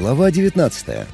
Глава 19.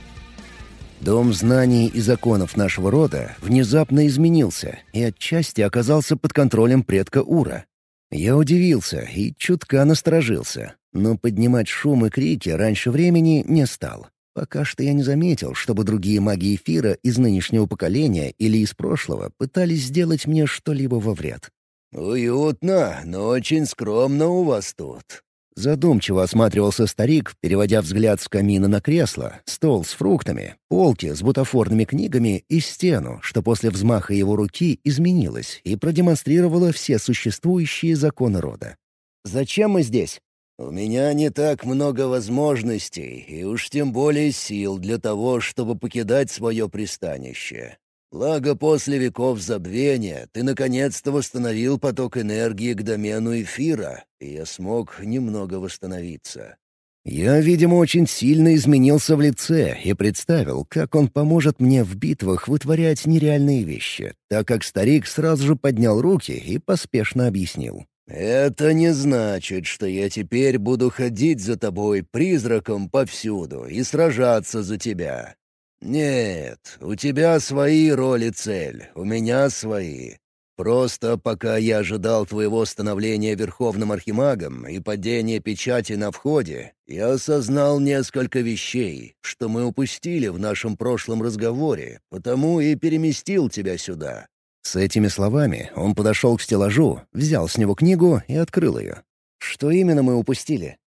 Дом знаний и законов нашего рода внезапно изменился и отчасти оказался под контролем предка Ура. Я удивился и чутка насторожился, но поднимать шум и крики раньше времени не стал. Пока что я не заметил, чтобы другие маги эфира из нынешнего поколения или из прошлого пытались сделать мне что-либо во вред. «Уютно, но очень скромно у вас тут», Задумчиво осматривался старик, переводя взгляд с камина на кресло, стол с фруктами, полки с бутафорными книгами и стену, что после взмаха его руки изменилось и продемонстрировало все существующие законы рода. «Зачем мы здесь?» «У меня не так много возможностей, и уж тем более сил для того, чтобы покидать свое пристанище. Благо, после веков забвения ты наконец-то восстановил поток энергии к домену эфира, и я смог немного восстановиться. Я, видимо, очень сильно изменился в лице и представил, как он поможет мне в битвах вытворять нереальные вещи, так как старик сразу же поднял руки и поспешно объяснил. «Это не значит, что я теперь буду ходить за тобой призраком повсюду и сражаться за тебя. «Нет, у тебя свои роли цель, у меня свои. Просто пока я ожидал твоего становления Верховным Архимагом и падения печати на входе, я осознал несколько вещей, что мы упустили в нашем прошлом разговоре, потому и переместил тебя сюда». С этими словами он подошел к стеллажу, взял с него книгу и открыл ее. «Что именно мы упустили?»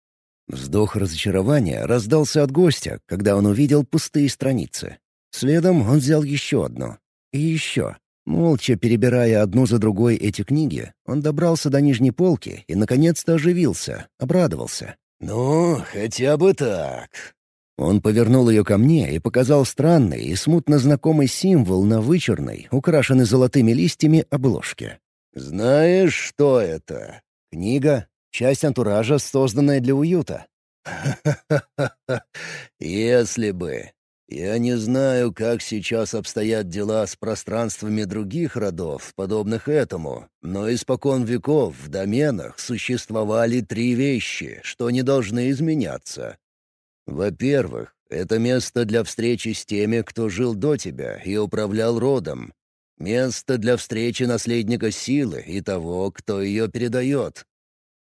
Вздох разочарования раздался от гостя, когда он увидел пустые страницы. Следом он взял еще одну. И еще. Молча перебирая одну за другой эти книги, он добрался до нижней полки и, наконец-то, оживился, обрадовался. «Ну, хотя бы так». Он повернул ее ко мне и показал странный и смутно знакомый символ на вычурной, украшенной золотыми листьями обложке. «Знаешь, что это?» «Книга», Часть антуража, созданная для уюта. Если бы. Я не знаю, как сейчас обстоят дела с пространствами других родов, подобных этому, но испокон веков в доменах существовали три вещи, что не должны изменяться. Во-первых, это место для встречи с теми, кто жил до тебя и управлял родом. Место для встречи наследника силы и того, кто ее передает.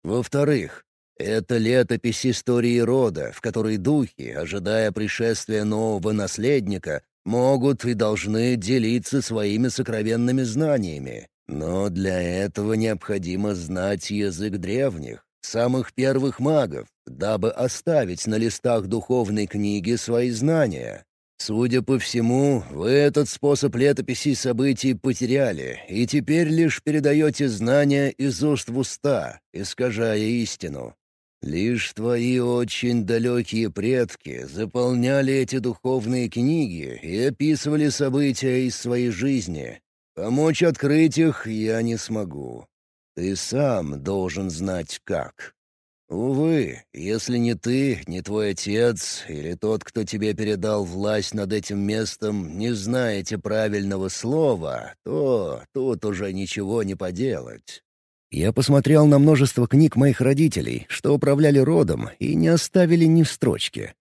Во-вторых, это летопись истории рода, в которой духи, ожидая пришествия нового наследника, могут и должны делиться своими сокровенными знаниями. Но для этого необходимо знать язык древних, самых первых магов, дабы оставить на листах духовной книги свои знания. Судя по всему, вы этот способ летописи событий потеряли, и теперь лишь передаете знания из уст в уста, искажая истину. Лишь твои очень далекие предки заполняли эти духовные книги и описывали события из своей жизни. Помочь открыть их я не смогу. Ты сам должен знать как. «Увы, если не ты, не твой отец или тот, кто тебе передал власть над этим местом, не знаете правильного слова, то тут уже ничего не поделать». Я посмотрел на множество книг моих родителей, что управляли родом, и не оставили ни строчки.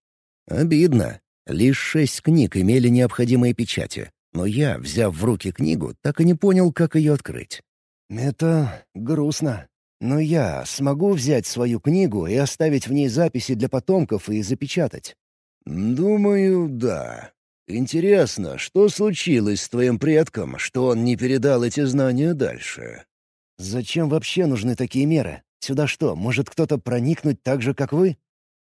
Обидно. Лишь шесть книг имели необходимые печати, но я, взяв в руки книгу, так и не понял, как ее открыть. «Это грустно», но я смогу взять свою книгу и оставить в ней записи для потомков и запечатать? Думаю, да. Интересно, что случилось с твоим предком, что он не передал эти знания дальше? Зачем вообще нужны такие меры? Сюда что, может кто-то проникнуть так же, как вы?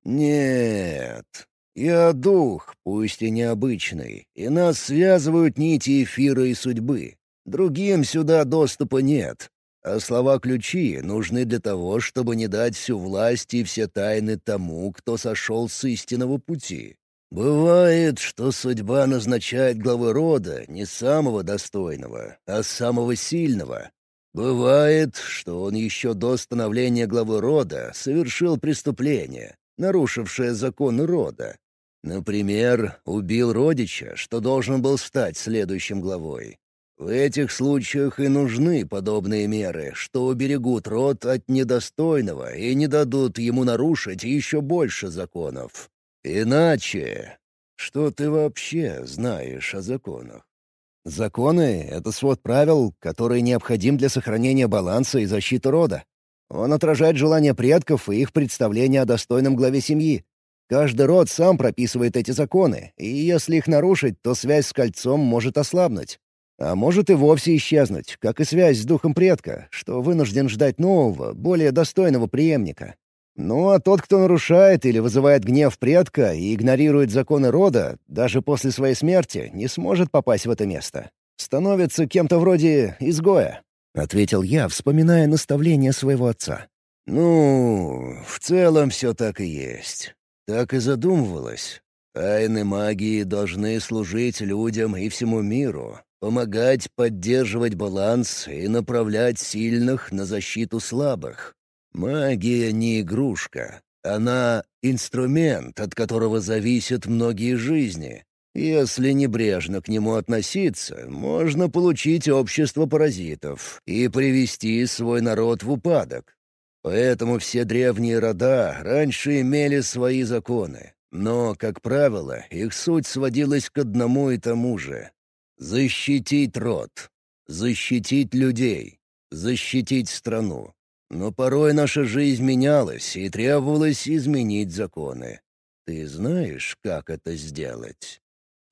Нет. Я дух, пусть и необычный, и нас связывают нити эфира и судьбы. Другим сюда доступа нет, а слова-ключи нужны для того, чтобы не дать всю власть и все тайны тому, кто сошел с истинного пути. Бывает, что судьба назначает главы рода не самого достойного, а самого сильного. Бывает, что он еще до становления главы рода совершил преступление, нарушившее законы рода. Например, убил родича, что должен был стать следующим главой. В этих случаях и нужны подобные меры, что уберегут род от недостойного и не дадут ему нарушить еще больше законов. Иначе, что ты вообще знаешь о законах? Законы — это свод правил, который необходим для сохранения баланса и защиты рода. Он отражает желания предков и их представления о достойном главе семьи. Каждый род сам прописывает эти законы, и если их нарушить, то связь с кольцом может ослабнуть. А может и вовсе исчезнуть, как и связь с духом предка, что вынужден ждать нового, более достойного преемника. Ну а тот, кто нарушает или вызывает гнев предка и игнорирует законы рода, даже после своей смерти не сможет попасть в это место. Становится кем-то вроде изгоя», — ответил я, вспоминая наставление своего отца. «Ну, в целом все так и есть. Так и задумывалось. Тайны магии должны служить людям и всему миру, помогать поддерживать баланс и направлять сильных на защиту слабых. Магия не игрушка. Она — инструмент, от которого зависят многие жизни. Если небрежно к нему относиться, можно получить общество паразитов и привести свой народ в упадок. Поэтому все древние рода раньше имели свои законы. Но, как правило, их суть сводилась к одному и тому же — защитить род, защитить людей, защитить страну. Но порой наша жизнь менялась, и требовалось изменить законы. Ты знаешь, как это сделать?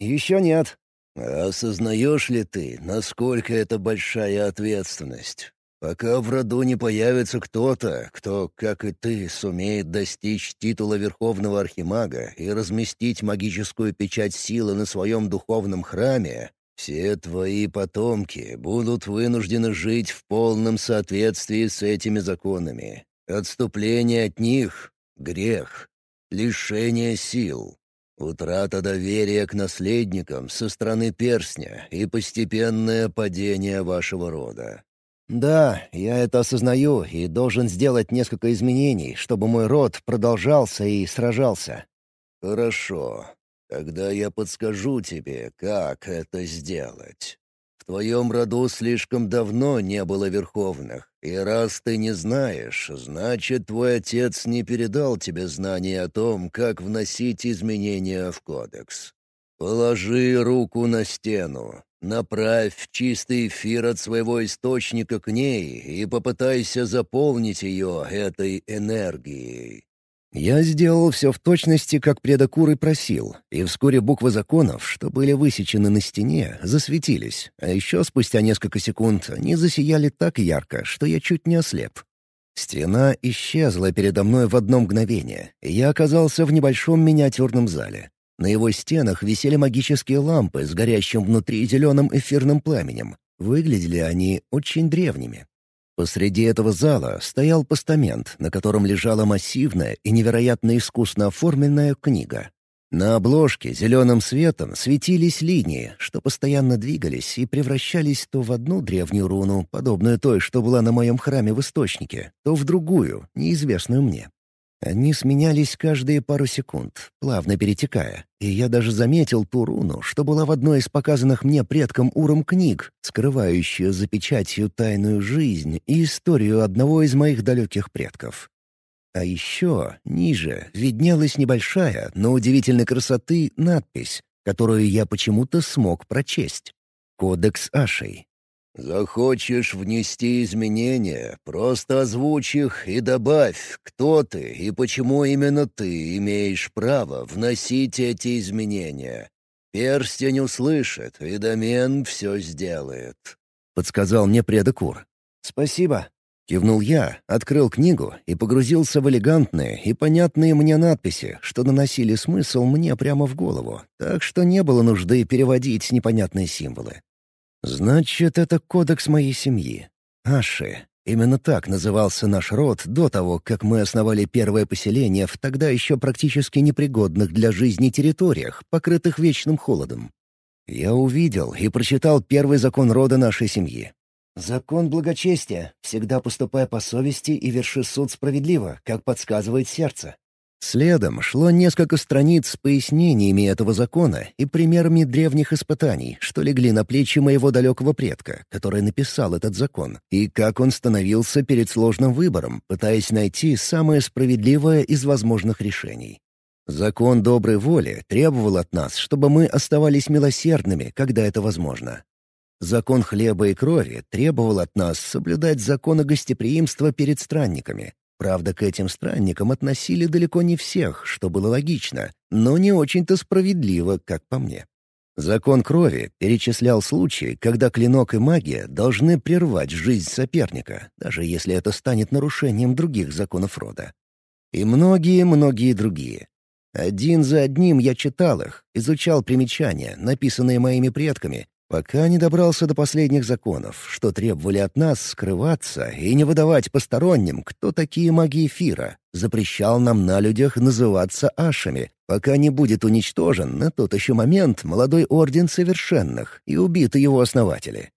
Еще нет. А осознаешь ли ты, насколько это большая ответственность? Пока в роду не появится кто-то, кто, как и ты, сумеет достичь титула Верховного Архимага и разместить магическую печать силы на своем духовном храме, все твои потомки будут вынуждены жить в полном соответствии с этими законами. Отступление от них — грех, лишение сил, утрата доверия к наследникам со стороны перстня и постепенное падение вашего рода. «Да, я это осознаю и должен сделать несколько изменений, чтобы мой род продолжался и сражался». «Хорошо. Тогда я подскажу тебе, как это сделать. В твоем роду слишком давно не было верховных, и раз ты не знаешь, значит, твой отец не передал тебе знания о том, как вносить изменения в кодекс. Положи руку на стену, Направь чистый эфир от своего источника к ней и попытайся заполнить ее этой энергией. Я сделал все в точности, как предокур и просил, и вскоре буквы законов, что были высечены на стене, засветились, а еще спустя несколько секунд они засияли так ярко, что я чуть не ослеп. Стена исчезла передо мной в одно мгновение, и я оказался в небольшом миниатюрном зале. На его стенах висели магические лампы с горящим внутри зеленым эфирным пламенем. Выглядели они очень древними. Посреди этого зала стоял постамент, на котором лежала массивная и невероятно искусно оформленная книга. На обложке зеленым светом светились линии, что постоянно двигались и превращались то в одну древнюю руну, подобную той, что была на моем храме в Источнике, то в другую, неизвестную мне. Они сменялись каждые пару секунд, плавно перетекая, и я даже заметил ту руну, что была в одной из показанных мне предком Уром книг, скрывающую за печатью тайную жизнь и историю одного из моих далеких предков. А еще ниже виднелась небольшая, но удивительной красоты надпись, которую я почему-то смог прочесть. «Кодекс Ашей. «Захочешь внести изменения, просто озвучь их и добавь, кто ты и почему именно ты имеешь право вносить эти изменения. Перстень услышит, и домен все сделает», — подсказал мне предокур. «Спасибо», — кивнул я, открыл книгу и погрузился в элегантные и понятные мне надписи, что наносили смысл мне прямо в голову, так что не было нужды переводить непонятные символы. Значит, это кодекс моей семьи. Аши. Именно так назывался наш род до того, как мы основали первое поселение в тогда еще практически непригодных для жизни территориях, покрытых вечным холодом. Я увидел и прочитал первый закон рода нашей семьи. «Закон благочестия. Всегда поступай по совести и верши суд справедливо, как подсказывает сердце». Следом шло несколько страниц с пояснениями этого закона и примерами древних испытаний, что легли на плечи моего далекого предка, который написал этот закон, и как он становился перед сложным выбором, пытаясь найти самое справедливое из возможных решений. Закон доброй воли требовал от нас, чтобы мы оставались милосердными, когда это возможно. Закон хлеба и крови требовал от нас соблюдать законы гостеприимства перед странниками. Правда, к этим странникам относили далеко не всех, что было логично, но не очень-то справедливо, как по мне. Закон крови перечислял случаи, когда клинок и магия должны прервать жизнь соперника, даже если это станет нарушением других законов рода. И многие-многие другие. Один за одним я читал их, изучал примечания, написанные моими предками, пока не добрался до последних законов, что требовали от нас скрываться и не выдавать посторонним, кто такие маги эфира, запрещал нам на людях называться ашами, пока не будет уничтожен на тот еще момент молодой орден совершенных и убиты его основатели.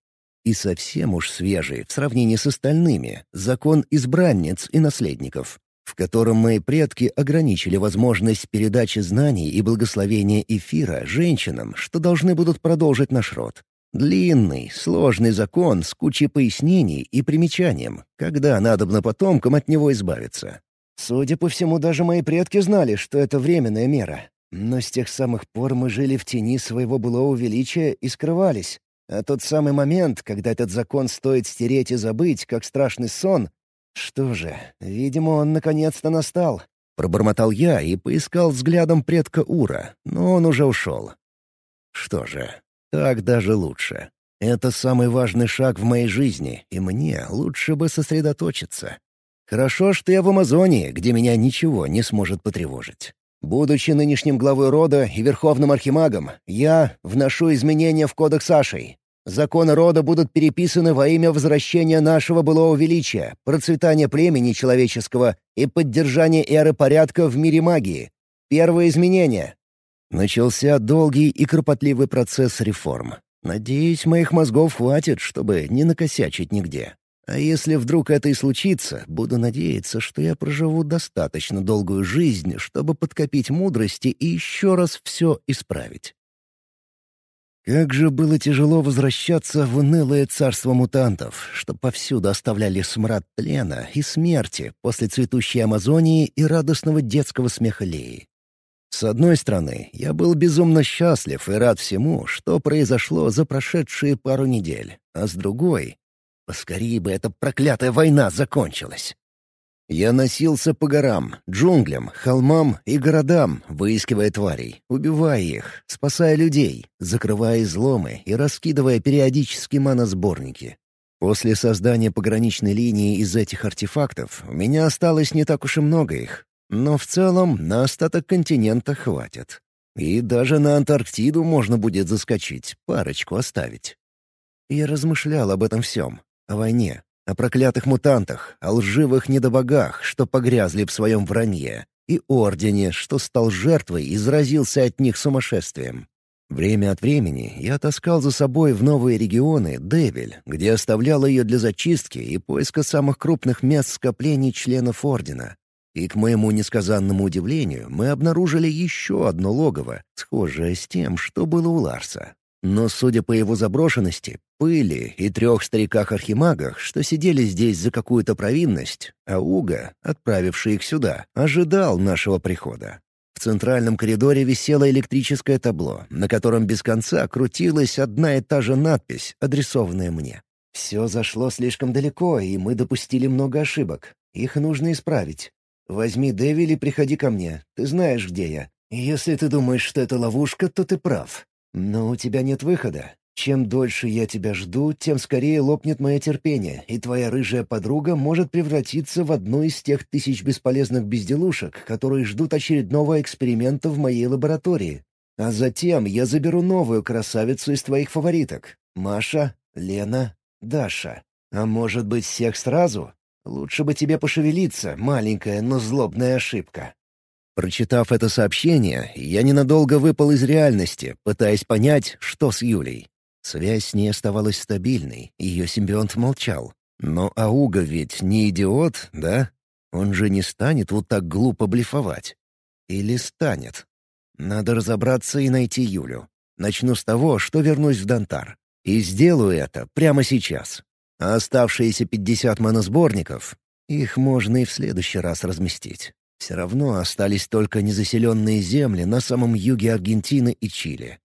И совсем уж свежий в сравнении с остальными закон избранниц и наследников, в котором мои предки ограничили возможность передачи знаний и благословения эфира женщинам, что должны будут продолжить наш род. Длинный, сложный закон с кучей пояснений и примечанием, когда надобно потомкам от него избавиться. Судя по всему, даже мои предки знали, что это временная мера. Но с тех самых пор мы жили в тени своего былого величия и скрывались. А тот самый момент, когда этот закон стоит стереть и забыть, как страшный сон... Что же, видимо, он наконец-то настал. Пробормотал я и поискал взглядом предка Ура, но он уже ушел. Что же, так даже лучше. Это самый важный шаг в моей жизни, и мне лучше бы сосредоточиться. Хорошо, что я в Амазонии, где меня ничего не сможет потревожить. Будучи нынешним главой рода и верховным архимагом, я вношу изменения в кодекс Ашей. Законы рода будут переписаны во имя возвращения нашего былого величия, процветания племени человеческого и поддержания эры порядка в мире магии. Первое изменение. Начался долгий и кропотливый процесс реформ. Надеюсь, моих мозгов хватит, чтобы не накосячить нигде. А если вдруг это и случится, буду надеяться, что я проживу достаточно долгую жизнь, чтобы подкопить мудрости и еще раз все исправить. Как же было тяжело возвращаться в унылое царство мутантов, что повсюду оставляли смрад тлена и смерти после цветущей Амазонии и радостного детского смеха Леи. С одной стороны, я был безумно счастлив и рад всему, что произошло за прошедшие пару недель, а с другой Поскорее бы эта проклятая война закончилась. Я носился по горам, джунглям, холмам и городам, выискивая тварей, убивая их, спасая людей, закрывая изломы и раскидывая периодически маносборники. После создания пограничной линии из этих артефактов у меня осталось не так уж и много их, но в целом на остаток континента хватит. И даже на Антарктиду можно будет заскочить, парочку оставить. Я размышлял об этом всем, о войне, о проклятых мутантах, о лживых недобогах, что погрязли в своем вранье, и Ордене, что стал жертвой и заразился от них сумасшествием. Время от времени я таскал за собой в новые регионы Девиль, где оставлял ее для зачистки и поиска самых крупных мест скоплений членов Ордена. И, к моему несказанному удивлению, мы обнаружили еще одно логово, схожее с тем, что было у Ларса. Но, судя по его заброшенности, пыли и трех стариках-архимагах, что сидели здесь за какую-то провинность, а Уга, отправивший их сюда, ожидал нашего прихода. В центральном коридоре висело электрическое табло, на котором без конца крутилась одна и та же надпись, адресованная мне. «Все зашло слишком далеко, и мы допустили много ошибок. Их нужно исправить. Возьми Дэвиль и приходи ко мне. Ты знаешь, где я. Если ты думаешь, что это ловушка, то ты прав. Но у тебя нет выхода. Чем дольше я тебя жду, тем скорее лопнет мое терпение, и твоя рыжая подруга может превратиться в одну из тех тысяч бесполезных безделушек, которые ждут очередного эксперимента в моей лаборатории. А затем я заберу новую красавицу из твоих фавориток. Маша, Лена, Даша. А может быть, всех сразу? Лучше бы тебе пошевелиться, маленькая, но злобная ошибка. Прочитав это сообщение, я ненадолго выпал из реальности, пытаясь понять, что с Юлей. Связь с ней оставалась стабильной, ее симбионт молчал. Но Ауга ведь не идиот, да? Он же не станет вот так глупо блефовать. Или станет? Надо разобраться и найти Юлю. Начну с того, что вернусь в Дантар. И сделаю это прямо сейчас. А оставшиеся пятьдесят моносборников, их можно и в следующий раз разместить. Все равно остались только незаселенные земли на самом юге Аргентины и Чили.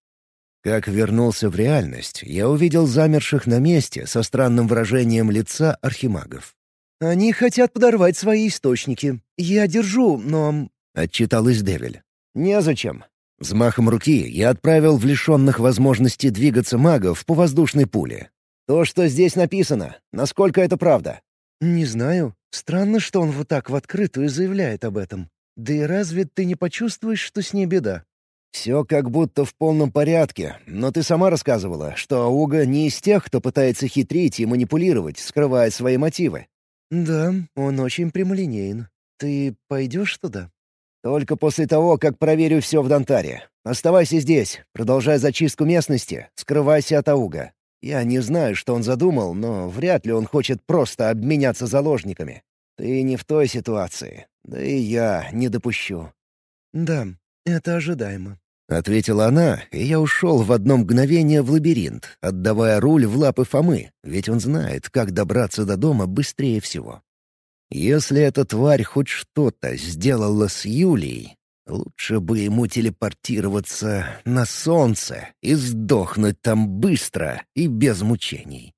Как вернулся в реальность, я увидел замерших на месте со странным выражением лица архимагов. «Они хотят подорвать свои источники. Я держу, но...» — отчиталась Девель. «Незачем». Взмахом руки я отправил в лишенных возможности двигаться магов по воздушной пуле. «То, что здесь написано, насколько это правда?» «Не знаю. Странно, что он вот так в открытую заявляет об этом. Да и разве ты не почувствуешь, что с ней беда?» «Все как будто в полном порядке, но ты сама рассказывала, что Ауга не из тех, кто пытается хитрить и манипулировать, скрывая свои мотивы». «Да, он очень прямолинеен. Ты пойдешь туда?» «Только после того, как проверю все в Донтаре. Оставайся здесь, продолжай зачистку местности, скрывайся от Ауга. Я не знаю, что он задумал, но вряд ли он хочет просто обменяться заложниками. Ты не в той ситуации, да и я не допущу». «Да, это ожидаемо», — ответила она, и я ушел в одно мгновение в лабиринт, отдавая руль в лапы Фомы, ведь он знает, как добраться до дома быстрее всего. Если эта тварь хоть что-то сделала с Юлией, лучше бы ему телепортироваться на солнце и сдохнуть там быстро и без мучений.